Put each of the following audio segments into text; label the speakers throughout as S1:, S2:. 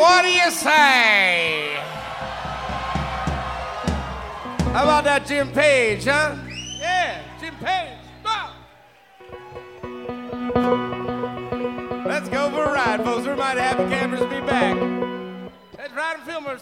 S1: What do you say? How about that Jim Page, huh? Yeah, Jim Page. Stop. Let's go for a ride, folks. We're have happy campers be back. Let's ride and Fillmore.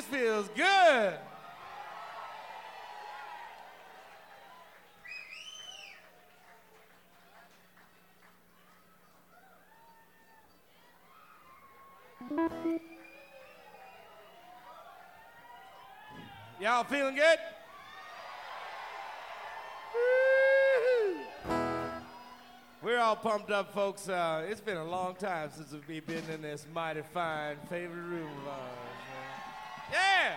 S2: This feels good. Y'all feeling good? We're all pumped up, folks. Uh, it's been a long time since we've been in this mighty fine favorite room of ours. Yeah.